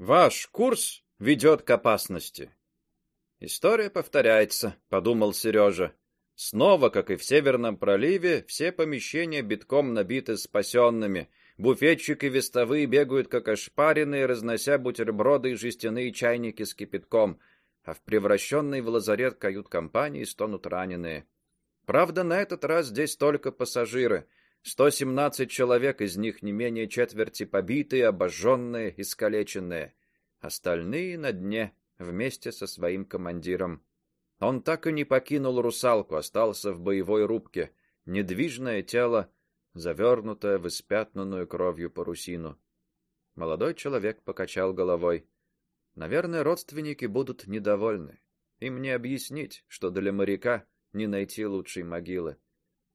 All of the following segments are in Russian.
Ваш курс ведет к опасности. История повторяется, подумал Сережа. Снова, как и в Северном проливе, все помещения битком набиты спасенными. Буфетчики вестовые бегают как ошпаренные, разнося бутерброды и жестяные чайники с кипятком, а в превращенной в лазарет кают-компании стонут раненые. Правда, на этот раз здесь только пассажиры. 117 человек, из них не менее четверти побитые, обожженные, искалеченные. Остальные на дне вместе со своим командиром. Он так и не покинул русалку, остался в боевой рубке, недвижное тело, завернутое в испятнанную кровью парусину. Молодой человек покачал головой. Наверное, родственники будут недовольны. Им не объяснить, что для моряка не найти лучшей могилы.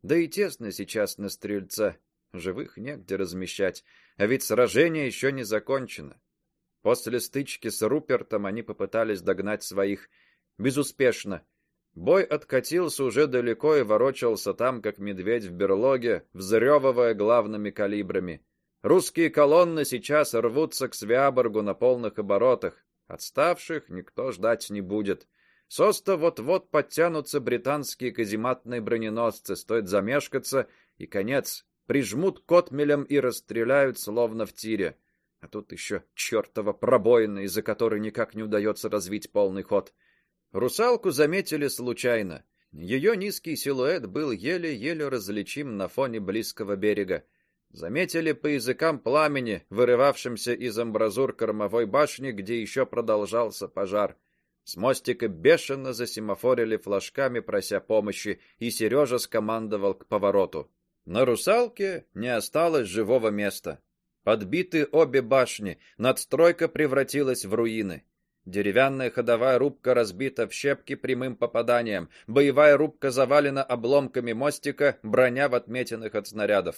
Да и тесно сейчас на стрельце, живых негде размещать, а ведь сражение еще не закончено. После стычки с Рупертом они попытались догнать своих безуспешно. Бой откатился уже далеко и ворочался там, как медведь в берлоге, взрёвывая главными калибрами. Русские колонны сейчас рвутся к Свяборгу на полных оборотах. Отставших никто ждать не будет. С оста вот-вот подтянутся британские казематные броненосцы, стоит замешкаться, и конец. Прижмут котмелем и расстреляют, словно в тире. А тут еще чертова пробоина, из-за которой никак не удается развить полный ход. Русалку заметили случайно. Ее низкий силуэт был еле-еле различим на фоне близкого берега. Заметили по языкам пламени, вырывавшимся из амбразур кормовой башни, где еще продолжался пожар. С мостика бешено засимофорили флажками, прося помощи, и Сережа скомандовал к повороту. На русалке не осталось живого места. Подбиты обе башни, надстройка превратилась в руины. Деревянная ходовая рубка разбита в щепки прямым попаданием, боевая рубка завалена обломками мостика, броня в отметинах от снарядов.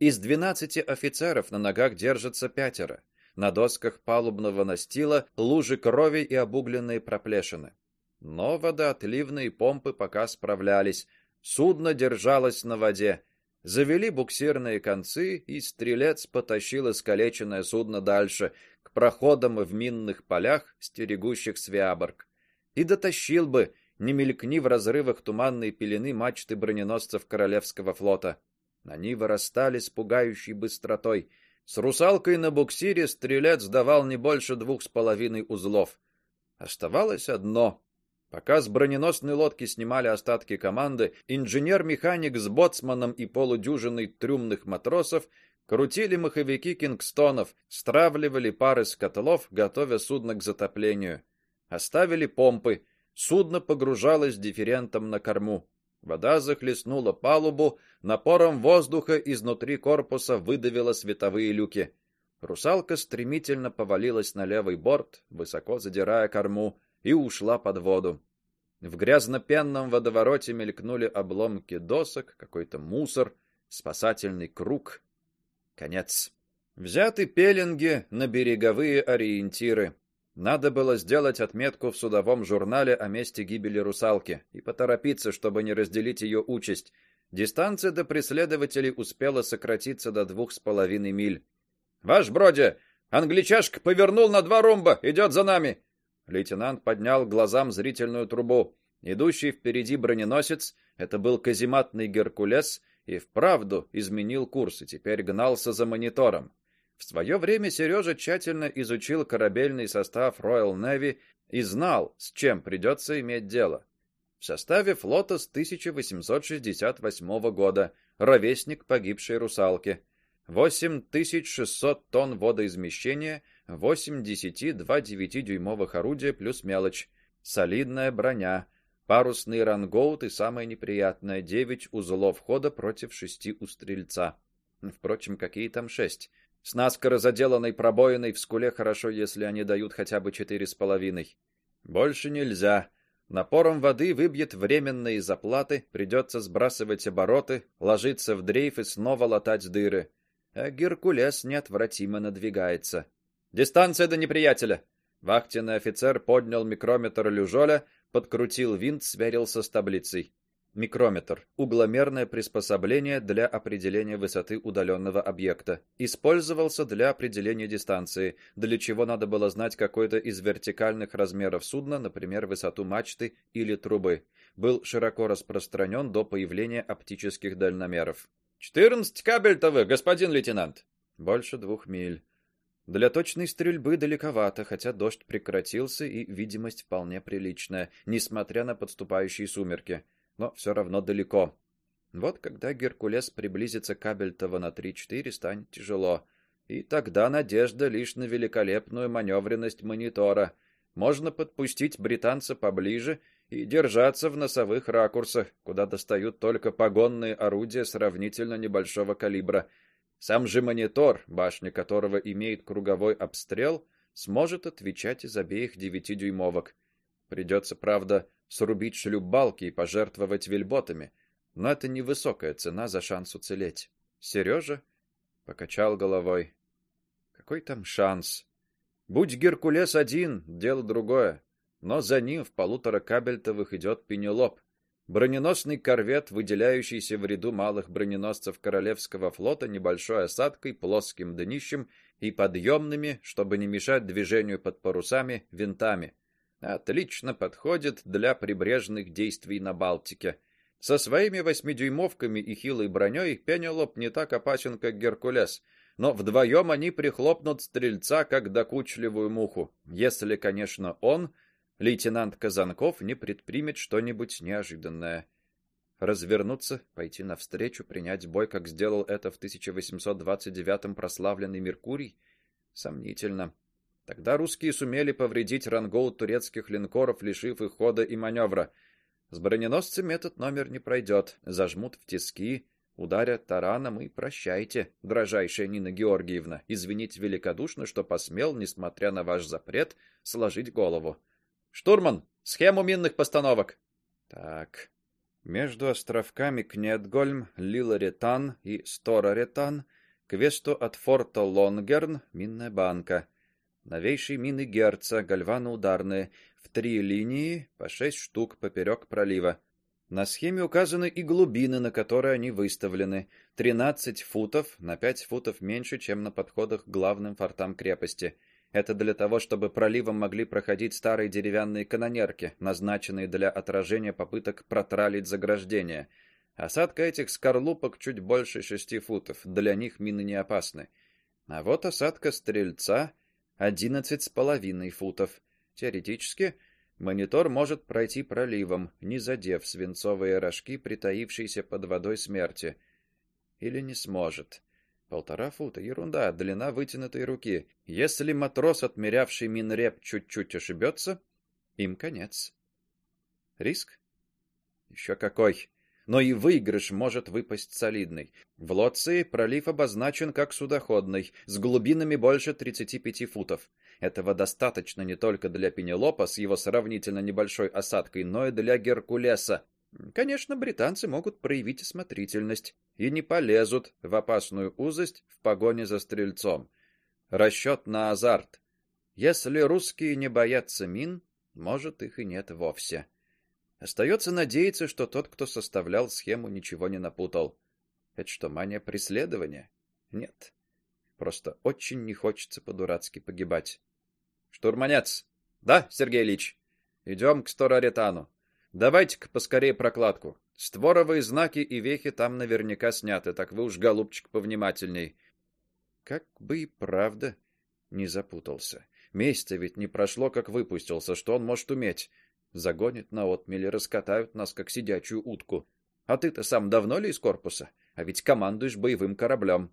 Из двенадцати офицеров на ногах держатся пятеро. На досках палубного настила лужи крови и обугленные проплешины. Но водоотливные помпы пока справлялись. Судно держалось на воде. Завели буксирные концы, и стрелец потащил искалеченное судно дальше, к проходам в минных полях, стерегущих Свяборг. И дотащил бы, не мелькни в разрывах туманной пелены мачты броненосцев Королевского флота. Они вырастали с пугающей быстротой. С русалкой на буксире стрелец давал не больше двух с половиной узлов. Оставалось одно Пока с броненосной лодки снимали остатки команды, инженер-механик с боцманом и полудюжиной трюмных матросов крутили маховики Кингстонов, стравливали пары с котлов, готовя судно к затоплению. Оставили помпы. Судно погружалось дифферентом на корму. Вода захлестнула палубу, напором воздуха изнутри корпуса выдавила световые люки. Русалка стремительно повалилась на левый борт, высоко задирая корму и ушла под воду. В грязно-пенном водовороте мелькнули обломки досок, какой-то мусор, спасательный круг. Конец. Взяты пеленги на береговые ориентиры. Надо было сделать отметку в судовом журнале о месте гибели русалки и поторопиться, чтобы не разделить ее участь. Дистанция до преследователей успела сократиться до двух с половиной миль. Ваш броди, англичашка повернул на два ромба, идет за нами. Лейтенант поднял глазам зрительную трубу. Идущий впереди броненосец это был казематный Геркулес и вправду изменил курс и теперь гнался за монитором. В свое время Сережа тщательно изучил корабельный состав Royal Navy и знал, с чем придется иметь дело. В составе флота с 1868 года, ровесник погибшей русалки. 8600 тонн водоизмещения, 8 10 2 9-дюймовых орудия плюс мелочь, солидная броня, парусный рангоут и самое неприятное 9 узлов хода против шести у стрельца. Впрочем, какие там шесть? С наскоро заделанной пробоиной в скуле хорошо, если они дают хотя бы четыре с половиной. Больше нельзя. Напором воды выбьет временные заплаты, придется сбрасывать обороты, ложиться в дрейф и снова латать дыры. А Геркулес неотвратимо надвигается. Дистанция до неприятеля. Вахтенный офицер поднял микрометр люжоля, подкрутил винт, сверился с таблицей. Микрометр угломерное приспособление для определения высоты удаленного объекта. Использовался для определения дистанции, для чего надо было знать какой-то из вертикальных размеров судна, например, высоту мачты или трубы. Был широко распространен до появления оптических дальномеров. «Четырнадцать кабельтовых, господин лейтенант!» «Больше двух миль. Для точной стрельбы далековато, хотя дождь прекратился и видимость вполне приличная, несмотря на подступающие сумерки но все равно далеко. Вот когда Геркулес приблизится к Абельтово на 3-4, станет тяжело. И тогда надежда лишь на великолепную маневренность монитора. Можно подпустить британца поближе и держаться в носовых ракурсах, куда достают только погонные орудия сравнительно небольшого калибра. Сам же монитор, башня которого имеет круговой обстрел, сможет отвечать из обеих девятидюймовок. Придется, правда, срубить шлюпбалки и пожертвовать вельботами, но это невысокая цена за шанс уцелеть. Сережа покачал головой. Какой там шанс? Будь Геркулес один, дело другое, но за ним в полутора кабельтовых идет Пенелоп, броненосный корвет, выделяющийся в ряду малых броненосцев королевского флота небольшой осадкой, плоским днищем и подъемными, чтобы не мешать движению под парусами, винтами отлично подходит для прибрежных действий на Балтике. Со своими восьмидюймовками и хилой броней Пенелоп не так опасен, как Геркулес, но вдвоем они прихлопнут стрельца как докучливую муху, если, конечно, он, лейтенант Казанков, не предпримет что-нибудь неожиданное. Развернуться, пойти навстречу, принять бой, как сделал это в 1829-м прославленный Меркурий, сомнительно. Тогда русские сумели повредить рангоут турецких линкоров, лишив их хода и маневра. С броненосцами этот номер не пройдет. Зажмут в тиски, ударят тараном и прощайте, дрожайшая Нина Георгиевна. Извините великодушно, что посмел, несмотря на ваш запрет, сложить голову. Штурман, схему минных постановок. Так. Между островками Кнетгольм, Лиларетан и Стораретан к весту от форта Лонгерн минная банка. Новейшие мины Герца, гальваноударные, в три линии, по шесть штук поперек пролива. На схеме указаны и глубины, на которые они выставлены: 13 футов, на 5 футов меньше, чем на подходах к главным фортам крепости. Это для того, чтобы проливом могли проходить старые деревянные канонерки, назначенные для отражения попыток протралить заграждение. Осадка этих скорлупок чуть больше шести футов. Для них мины не опасны. А вот осадка стрельца одиннадцать с половиной футов. Теоретически монитор может пройти проливом, не задев свинцовые рожки, притаившиеся под водой смерти. Или не сможет. Полтора фута ерунда, длина вытянутой руки. Если матрос, отмерявший минреп, чуть-чуть ошибется, им конец. Риск? Еще какой но и выигрыш может выпасть солидный. В Лоции пролив обозначен как судоходный, с глубинами больше 35 футов. Этого достаточно не только для Пенелопа с его сравнительно небольшой осадкой, но и для Геркулеса. Конечно, британцы могут проявить осмотрительность и не полезут в опасную узость в погоне за стрельцом. Расчет на азарт. Если русские не боятся мин, может их и нет вовсе. Остается надеяться, что тот, кто составлял схему, ничего не напутал. Это что, мания преследования? Нет. Просто очень не хочется по-дурацки погибать. Штурманец. Да, Сергей Ильич. Идем к Стораретану. Давайте-ка поскорее прокладку. Створовые знаки и вехи там наверняка сняты, так вы уж голубчик повнимательней. Как бы и правда не запутался. Месяца ведь не прошло, как выпустился, что он может уметь? Загонят на отмели, раскатают нас как сидячую утку. А ты-то сам давно ли из корпуса? А ведь командуешь боевым кораблем.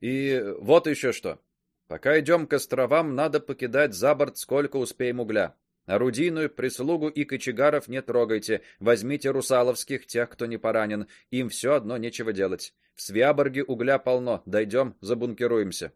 И вот еще что. Пока идем к островам, надо покидать за борт сколько успеем угля. Орудийную прислугу и кочегаров не трогайте. Возьмите русаловских, тех, кто не поранен. Им все одно нечего делать. В Свяборге угля полно. Дойдем, забункируемся.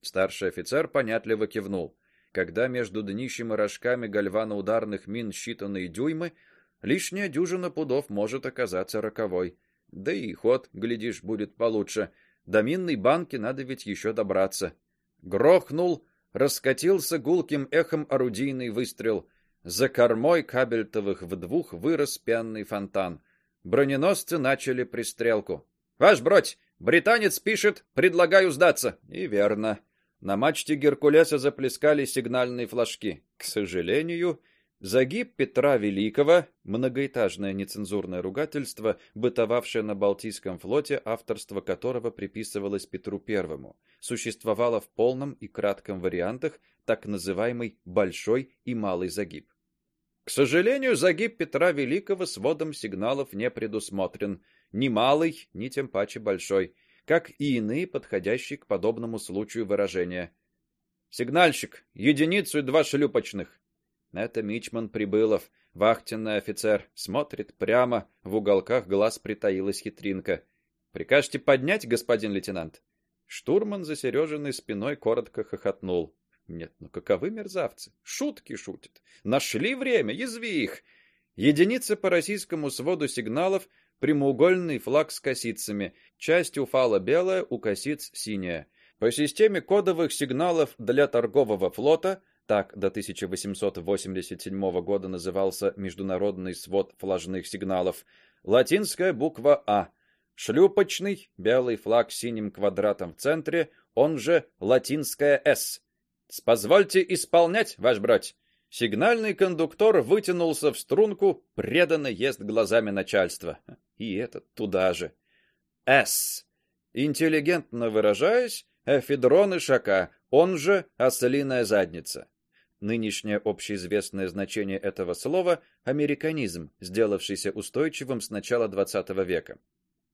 Старший офицер понятливо кивнул когда между днищем и рожками гальваноударных мин считанные дюймы, лишняя дюжина пудов может оказаться роковой. Да и ход, глядишь, будет получше. До минной банки надо ведь еще добраться. Грохнул, раскатился гулким эхом орудийный выстрел. За кормой кабельтовых в двух вырос пенный фонтан. Броненосцы начали пристрелку. Ваш бродь, британец пишет: "Предлагаю сдаться". И верно. На мачте Геркулеса заплескали сигнальные флажки. К сожалению, Загиб Петра Великого, многоэтажное нецензурное ругательство, бытовавшее на Балтийском флоте, авторство которого приписывалось Петру Первому, существовало в полном и кратком вариантах, так называемый большой и малый загиб. К сожалению, загиб Петра Великого с вводом сигналов не предусмотрен, ни малый, ни тем паче большой, как и иные подходящие к подобному случаю выражения. Сигнальщик, единицу и два шлюпочных. Это мичман Прибылов, вахтенный офицер, смотрит прямо, в уголках глаз притаилась хитринка. Прикажете поднять, господин лейтенант? Штурман за Сережиной спиной коротко хохотнул. Нет, ну каковы мерзавцы? Шутки шутят. Нашли время, язви их. Единица по российскому своду сигналов прямоугольный флаг с косицами, часть уфала белая, у косиц синяя. По системе кодовых сигналов для торгового флота так до 1887 года назывался международный свод флажных сигналов. Латинская буква А. Шлюпочный белый флаг с синим квадратом в центре, он же латинская С. Позвольте исполнять, ваш брать. Сигнальный кондуктор вытянулся в струнку, преданно ест глазами начальства. И этот туда же. С. Интеллигентно выражаясь, эфедрон шака, он же ослиная задница. Нынешнее общеизвестное значение этого слова американизм, сделавшийся устойчивым с начала XX века.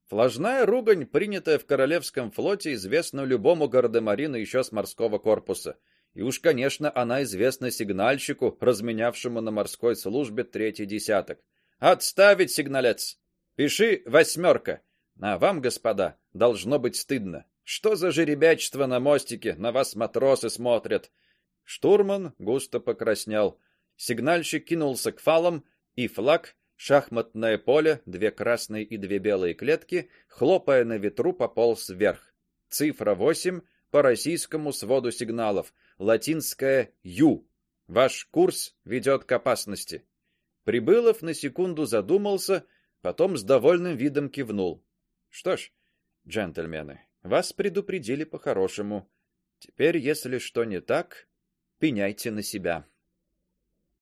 Флажная ругань, принятая в королевском флоте, известна любому гардемарину еще с морского корпуса. И уж, конечно, она известна сигнальщику, разменявшему на морской службе третий десяток. Отставить сигналец. Пиши восьмерка. А вам, господа, должно быть стыдно. Что за жеребячество на мостике? На вас матросы смотрят. Штурман густо покраснел. Сигнальщик кинулся к фалам, и флаг, шахматное поле, две красные и две белые клетки, хлопая на ветру, пополз вверх. Цифра 8 по российскому своду сигналов, латинская Ю. Ваш курс ведет к опасности. Прибылов на секунду задумался, потом с довольным видом кивнул. Что ж, джентльмены, вас предупредили по-хорошему. Теперь, если что не так, пеняйте на себя.